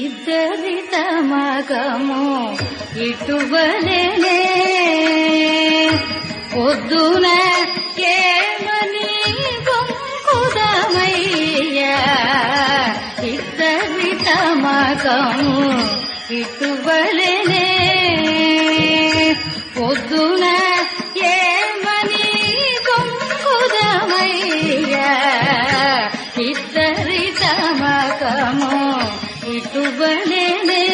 ఇద్దరిత మగము ఇటువలే తమగము ఇటువలెనే పొద్దున ఏమని బొంకుదమయ్యా ఇద్దరి తమగము ఇటువలెనే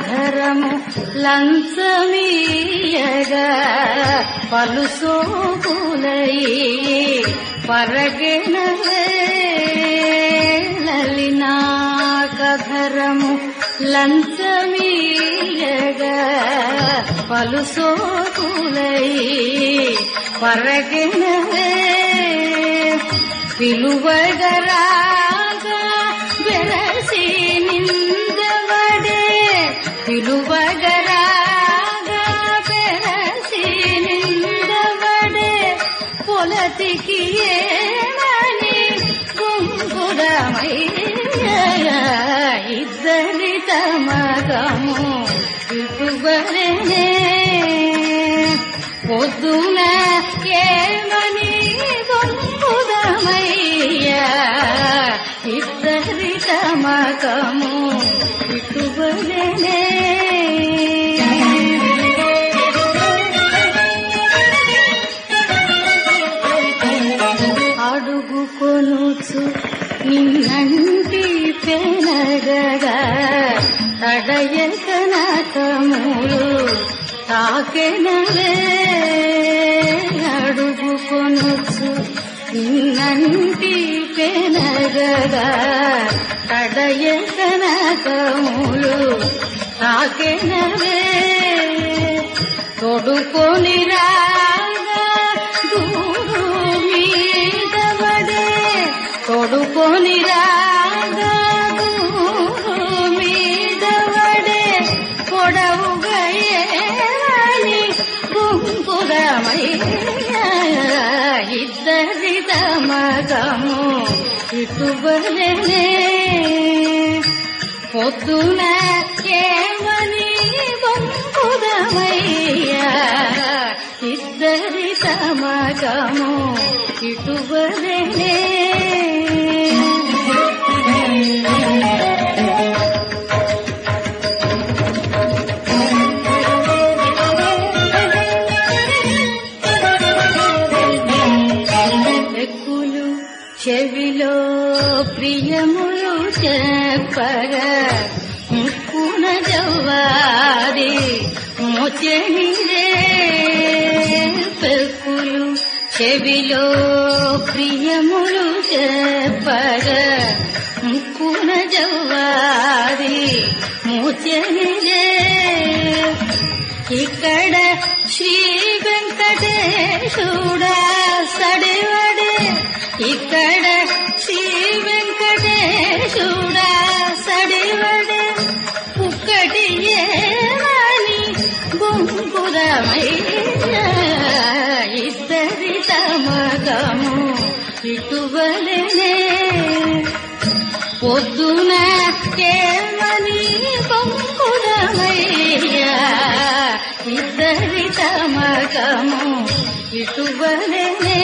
లలినాకధరము లంచమీయగా పలు సోపులై పరగెనవే లలినాకధరము లంచమీయగా పలు సోపులై పరగెనవే పిలువగరాగా పిలువగరాగ పెరసి నిందవడే పొలతికి ఏమని గుంగురమయ్య ఇద్దరి తమగము ఇటువలనే పొద్దున ఏమని పెనగగా తడయక నకములు తాకెనవే అడుగు నిన్నంటి పెనగగా తడయక నకములు తాకెనవే తొడుకొని రాగా దూరు మీదవడే తొడుకొని రా జగము ఇటువలనే. పొద్దున ఏమని బొంకుదమయ్యా ఇద్దరి తమగము ఇటువలనే. ప్రియములు చెప్పగ ముక్కున జవ్వాది మోచెనిరే పెక్కులు చెవిలో ప్రియములు చెప్పగ ముక్కున జవ్వాది మోచెనిరే ఇక్కడ శ్రీ వెంకటేశుడా సడివడే ఇక్కడ ఇటువలనే పొద్దున కేమని బొంకురమయ్యా ఇద్దరి తమకము ఇటువలనే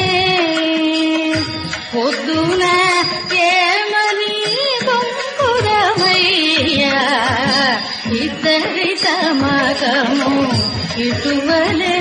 పొద్దున కేమని బొంకురమయ్యా ఇద్దరి తమకము ఇటువలనే